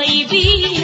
baby.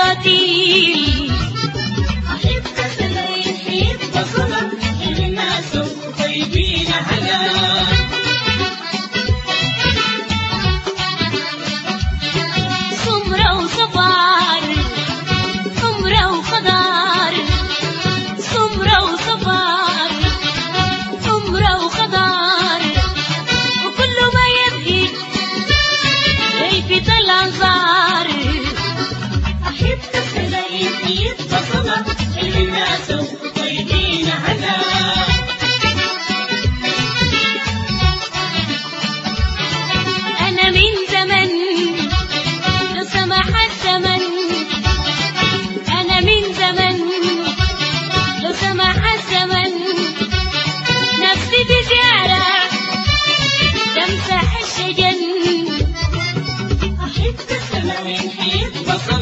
الفتيل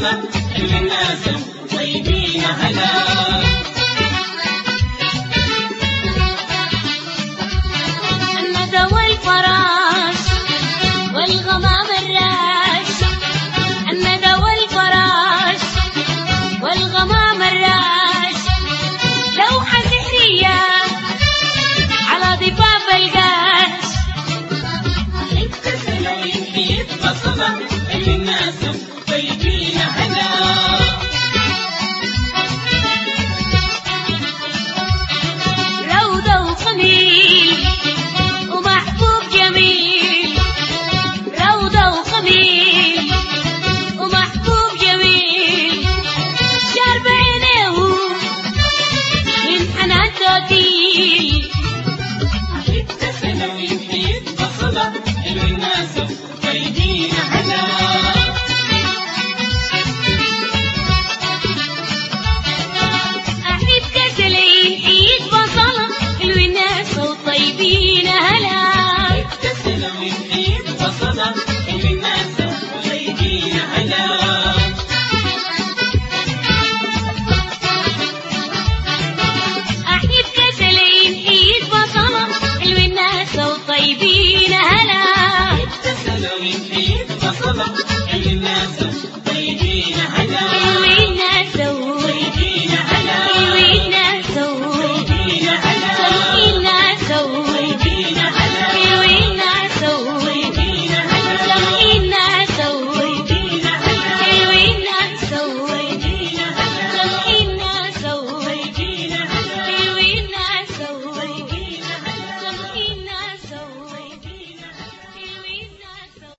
حيط بصلة الناس والغمام الراش الندى والفراش والغمام الراش لوحة سحرية على ضفاف القاش أحب سلايم حيط بصلة الناس